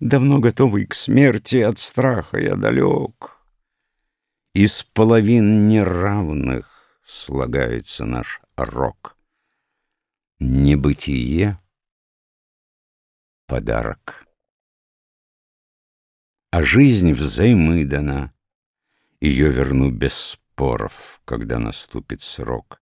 Давно готовый к смерти от страха я далек. Из половин неравных слагается наш рок. Небытие — подарок. А жизнь взаймы дана, Ее верну без споров, когда наступит срок.